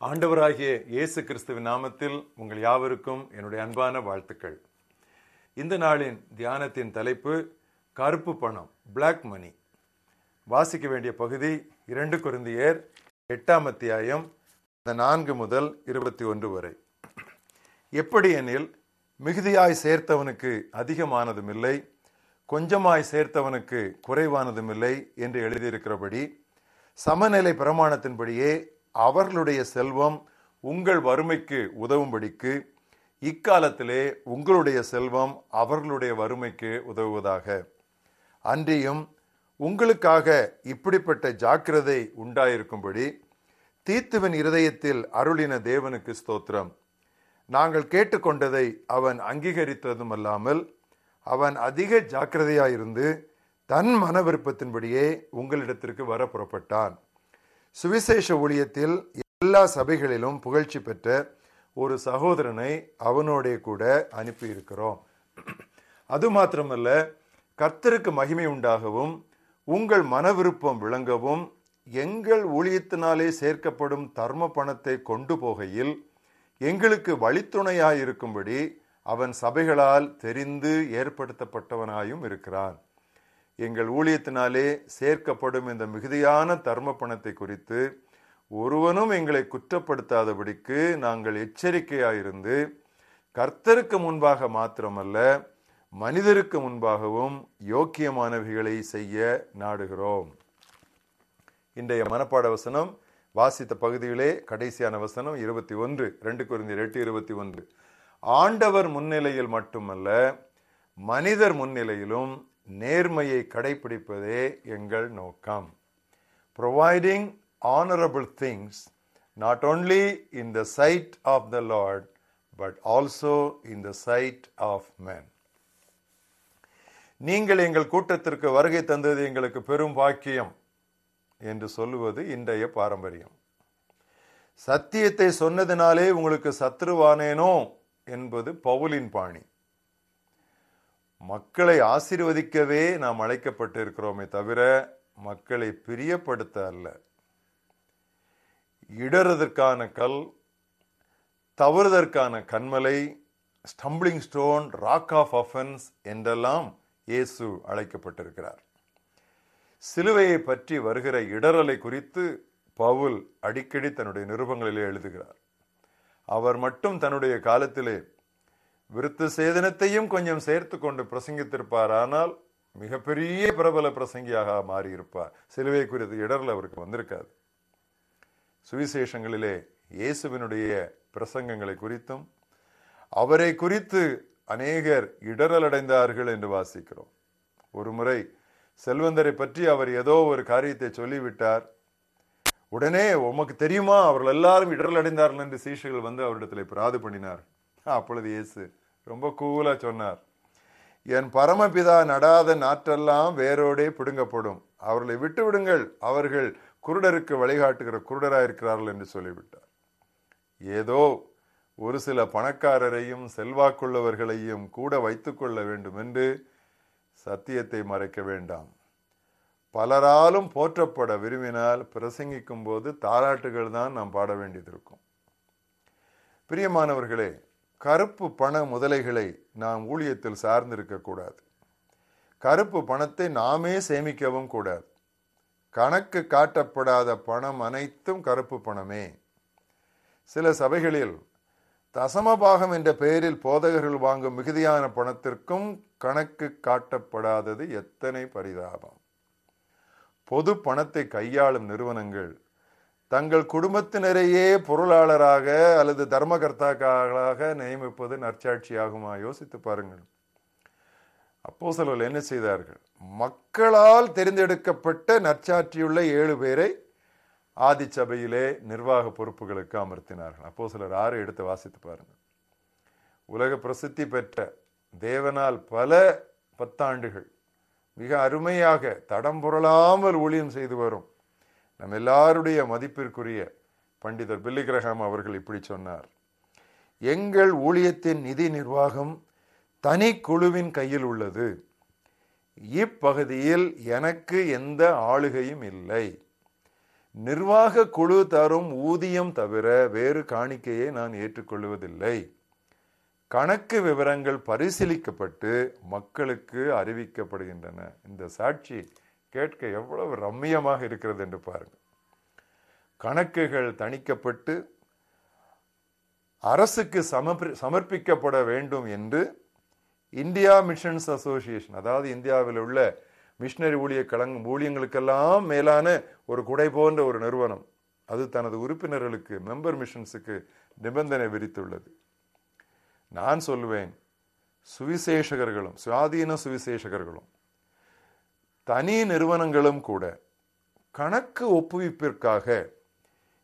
ஆண்டவராகிய இயேசு கிறிஸ்துவின் நாமத்தில் உங்கள் யாவருக்கும் என்னுடைய அன்பான வாழ்த்துக்கள். இந்த நாளின் தியானத்தின் தலைப்பு கருப்பு பணம் பிளாக் மணி வாசிக்க வேண்டிய பகுதி இரண்டு குருந்தியர் எட்டாம் அத்தியாயம் நான்கு முதல் இருபத்தி ஒன்று வரை. எப்படி எனில் மிகுதியாய் சேர்த்தவனுக்கு அதிகமானதும் இல்லை கொஞ்சமாய் சேர்த்தவனுக்கு குறைவானதும் இல்லை என்று எழுதியிருக்கிறபடி சமநிலை பிரமாணத்தின்படியே அவர்களுடைய செல்வம் உங்கள் வறுமைக்கு உதவும்படிக்கு இக்காலத்திலே உங்களுடைய செல்வம் அவர்களுடைய வறுமைக்கு உதவுவதாக. அன்றியும் உங்களுக்காக இப்படிப்பட்ட ஜாக்கிரதை உண்டாயிருக்கும்படி தீத்துவின் இருதயத்தில் அருளின தேவனுக்கு ஸ்தோத்திரம். நாங்கள் கேட்டுக்கொண்டதை அவன் அங்கீகரித்ததும் அல்லாமல் அவன் அதிக ஜாக்கிரதையாயிருந்து தன் மன விருப்பத்தின்படியே உங்களிடத்திற்கு வர புறப்பட்டான். சுவிசேஷ ஊழியத்தில் எல்லா சபைகளிலும் புகழ்ச்சி பெற்ற ஒரு சகோதரனை அவனோடே கூட அனுப்பியிருக்கிறோம். அது மாத்திரமல்ல கர்த்தருக்கு மகிமை உண்டாகவும் உங்கள் மன விருப்பம் விளங்கவும் எங்கள் ஊழியத்தினாலே சேர்க்கப்படும் தர்ம பணத்தை கொண்டு போகையில் எங்களுக்கு வழித்துணையாயிருக்கும்படி அவன் சபைகளால் தெரிந்து ஏற்படுத்தப்பட்டவனாயும் இருக்கிறான். எங்கள் ஊழியத்தினாலே சேர்க்கப்படும் இந்த மிகுதியான தர்ம பணத்தை குறித்து ஒருவனும் எங்களை குற்றப்படுத்தாதபடிக்கு நாங்கள் எச்சரிக்கையாயிருந்து கர்த்தருக்கு முன்பாக மாத்திரமல்ல மனிதருக்கு முன்பாகவும் யோக்கியமானவைகளை செய்ய நாடுகிறோம். இன்றைய மனப்பாட வசனம் வாசித்த பகுதியிலே கடைசியான வசனம் இருபத்தி ஒன்று ரெண்டு குறைந்த எட்டு இருபத்தி ஒன்று. ஆண்டவர் முன்னிலையில் மட்டுமல்ல மனிதர் முன்னிலையிலும் நேர்மையை கடைபிடிப்பதே எங்கள் நோக்கம். Providing honourable things not only in the sight of the Lord but also in the sight of man நீங்கள் எங்கள் கூட்டத்திற்கு வருகை தந்தது எங்களுக்கு பெரும் பாக்கியம் என்று சொல்லுவது இன்றைய பாரம்பரியம். சத்தியத்தை சொன்னதினாலே உங்களுக்கு சத்ருவானேனோ என்பது பவுலின் பாணி. மக்களை ஆசீர்வதிக்கவே நாம் அழைக்கப்பட்டிருக்கிறோமே தவிர மக்களை பிரியப்படுத்த அல்ல. இடறதற்கான கல் தவறுதற்கான கண்மலை stumbling stone rock of offence என்றெல்லாம் இயேசு அழைக்கப்பட்டிருக்கிறார். சிலுவையை பற்றி வருகிற இடரலை குறித்து பவுல் அடிக்கடி தன்னுடைய நிருபங்களிலே எழுதுகிறார். அவர் மட்டும் தன்னுடைய காலத்திலே விருத்த சேதனத்தையும் கொஞ்சம் சேர்த்து கொண்டு பிரசங்கித்திருப்பார். ஆனால் மிகப்பெரிய பிரபல பிரசங்கியாக மாறியிருப்பார். சிலுவை குறித்து இடரில் அவருக்கு வந்திருக்காது. சுவிசேஷங்களிலே இயேசுவினுடைய பிரசங்கங்களை குறித்தும் அவரை குறித்து அநேகர் இடரல் அடைந்தார்கள் என்று வாசிக்கிறோம். ஒரு முறை செல்வந்தரை பற்றி அவர் ஏதோ ஒரு காரியத்தை சொல்லிவிட்டார். உடனே உமக்கு தெரியுமா? அவர்கள் எல்லாரும் இடரல் அடைந்தார்கள் என்று சீஷர்கள் வந்து அவரிடத்தில் பிராது பண்ணினார் அப்பொழுது இயேசு ரொம்ப கூலாக சொன்னார். என் பரமபிதா நடாத நாற்றெல்லாம் வேரோடே பிடுங்கப்படும். அவர்களை விட்டு விடுங்கள். அவர்கள் குருடருக்கு வழிகாட்டுகிற குருடராக இருக்கிறார்கள் என்று சொல்லிவிட்டார். ஏதோ ஒரு சில பணக்காரரையும் செல்வாக்குள்ளவர்களையும் கூட வைத்துக்கொள்ள வேண்டும் என்று சத்தியத்தை மறைக்க வேண்டாம். பலராலும் போற்றப்பட விரும்பினால் பிரசங்கிக்கும் போது தாராட்டுகள் தான் நாம் பாட வேண்டியது இருக்கும். பிரியமானவர்களே கருப்பு பண முதலைகளை நாம் ஊழியத்தில் சார்ந்திருக்கக்கூடாது கருப்பு பணத்தை நாமே சேமிக்கவும் கூடாது. கணக்கு காட்டப்படாத பணம் அனைத்தும் கருப்பு பணமே. சில சபைகளில் தசமபாகம் என்ற பெயரில் போதகர்கள் வாங்கும் மிகுதியான பணத்திற்கும் கணக்கு காட்டப்படாதது எத்தனை பரிதாபம். பொது பணத்தை கையாளும் நிறுவனங்கள் தங்கள் குடும்பத்தினரையே பொருளாளராக அல்லது தர்மகர்த்தாக்களாக நியமிப்பது நற்சாட்சியாகுமா? யோசித்து பாருங்கள். அப்போ சிலர் என்ன செய்தார்கள்? மக்களால் தெரிந்தெடுக்கப்பட்ட நற்சாட்சியுள்ள ஏழு பேரை ஆதி சபையிலே நிர்வாக பொறுப்புகளுக்கு அமர்த்தினார்கள். அப்போ சிலர் ஆறு எடுத்து வாசித்து பாருங்கள். உலக பிரசித்தி பெற்ற தேவனால் பல பத்தாண்டுகள் மிக அருமையாக தடம் புரளாமல் ஊழியம் செய்து வரும் நம் எல்லாருடைய மதிப்பிற்குரிய பண்டிதர் பில்லிகிரகாம் அவர்கள் இப்படி சொன்னார். எங்கள் ஊழியத்தின் நிதி நிர்வாகம் தனி குழுவின் கையில் உள்ளது. இப்பகுதியில் எனக்கு எந்த ஆளுகையும் இல்லை. நிர்வாக குழு தரும் ஊதியம் தவிர வேறு காணிக்கையை நான் ஏற்றுக்கொள்வதில்லை. கணக்கு விவரங்கள் பரிசீலிக்கப்பட்டு மக்களுக்கு அறிவிக்கப்படுகின்றன. இந்த சாட்சி கேட்க எவ்வளவு ரம்மியமாக இருக்கிறது என்று பாருங்கள் கணக்குகள் தணிக்கப்பட்டு அரசுக்கு சமர்ப்பிக்கப்பட வேண்டும் என்று இந்தியா மிஷன்ஸ் அசோசியேஷன் அதாவது இந்தியாவில் உள்ள மிஷினரி ஊழிய கலங் ஊழியங்களுக்கெல்லாம் மேலான ஒரு குடை போன்ற ஒரு நிறுவனம் அது தனது உறுப்பினர்களுக்கு மெம்பர் மிஷன்ஸுக்கு நிபந்தனை விரித்துள்ளது நான் சொல்லுவேன் சுவிசேஷகர்களும் சுவாதீன சுவிசேஷகர்களும் தனி நிறுவனங்களும் கூட கணக்கு ஒப்புவிப்பிற்காக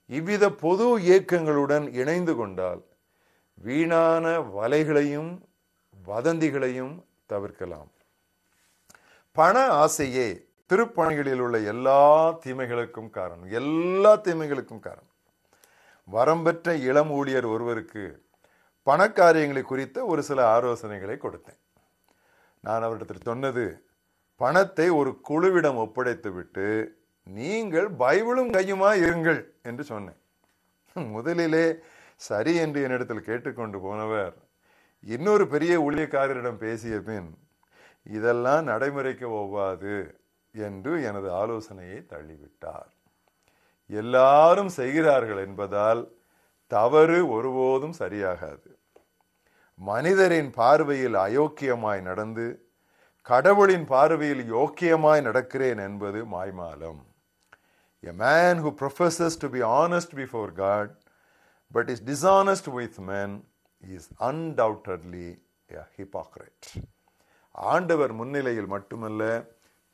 இவ்வித பொது இயக்கங்களுடன் இணைந்து கொண்டால் வீணான வலைகளையும் வதந்திகளையும் தவிர்க்கலாம். பண ஆசையே திருப்பணிகளில் உள்ள எல்லா தீமைகளுக்கும் காரணம். எல்லா தீமைகளுக்கும் காரணம். வரம்பெற்ற இளம் ஊழியர் ஒருவருக்கு பணக்காரியங்களை குறித்த ஒரு சில ஆலோசனைகளை கொடுத்தேன். நான் அவரிடத்தில் சொன்னது பணத்தை ஒரு குழுவிடம் ஒப்படைத்துவிட்டு நீங்கள் பைபிளும் கையுமா இருங்கள் என்று சொன்னேன். முதலிலே சரி என்று என்னிடத்தில் கேட்டுக்கொண்டு போனவர் இன்னொரு பெரிய ஊழியக்காரரிடம் பேசிய பின் இதெல்லாம் நடைமுறைக்கு ஒவ்வாது என்று எனது ஆலோசனையை தள்ளிவிட்டார். எல்லாரும் செய்கிறார்கள் என்பதால் தவறு ஒருபோதும் சரியாகாது. மனிதரின் பார்வையில் அயோக்கியமாய் நடந்து கடவுளின் பார்வையில் யோக்கியமாய் நடக்கிறேன் என்பது மாய்மாலம். A man who professes to be honest before God but is dishonest with men is undoubtedly a hypocrite. ஆண்டவர் முன்னிலையில் மட்டுமல்ல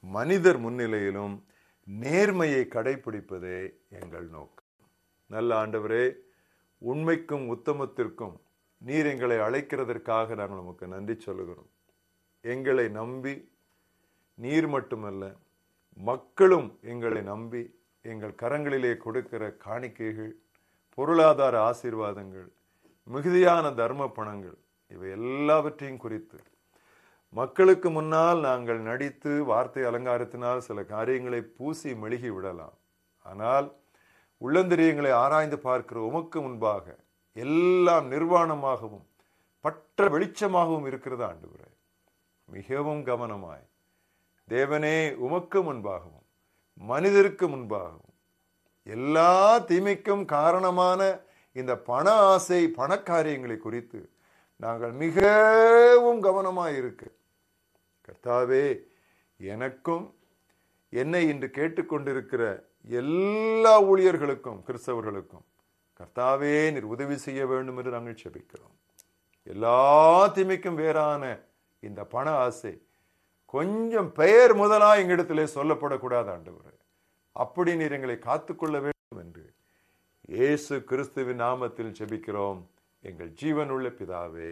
மனிதர் முன்னிலையிலும் நேர்மையை கடைபிடிப்பதே எங்கள் நோக்கம். நல்ல ஆண்டவரே உண்மைக்கும் உத்தமத்திற்கும் நீர் எங்களை அழைக்கிறதற்காக நாங்கள் உமக்கு நன்றி சொல்லுகிறோம். எங்களை நம்பி நீர் மட்டுமல்ல மக்களும் எங்களை நம்பி எங்கள் கரங்களிலே கொடுக்கிற காணிக்கைகள் பொருளாதார ஆசீர்வாதங்கள் மிகுதியான தர்ம பணங்கள் இவை எல்லாவற்றையும் குறித்து. மக்களுக்கு முன்னால் நாங்கள் நடித்து வார்த்தை அலங்காரத்தினால் சில காரியங்களை பூசி மெழுகி விடலாம். ஆனால் உள்ளந்திரியங்களை ஆராய்ந்து பார்க்கிற உமக்கு முன்பாக எல்லாம் நிர்வாணமாகவும் பற்ற வெளிச்சமாகவும் இருக்கிறது ஆண்டு மிகவும் கவனமாய். தேவனே உமக்கு முன்பாகவும் மனிதருக்கு முன்பாகவும் எல்லா தீமைக்கும் காரணமான இந்த பண ஆசை பணக்காரியங்களை குறித்து நாங்கள் மிகவும் கவனமாய் இருக்கு. கர்த்தாவே எனக்கும் என்னை இன்று கேட்டுக்கொண்டிருக்கிற எல்லா ஊழியர்களுக்கும் கிறிஸ்தவர்களுக்கும் கர்த்தாவே நீர் உதவி செய்ய வேண்டும் என்று நாங்கள் செபிக்கிறோம். எல்லா தீமைக்கும் வேறான இந்த பண ஆசை கொஞ்சம் பெயர் முதலா எங்களிடத்திலே சொல்லப்படக்கூடாது ஆண்டவர். அப்படி நீர் எங்களை காத்துக்கொள்ள வேண்டும் என்று இயேசு கிறிஸ்துவின் நாமத்தில் செபிக்கிறோம் எங்கள் ஜீவனுள்ள பிதாவே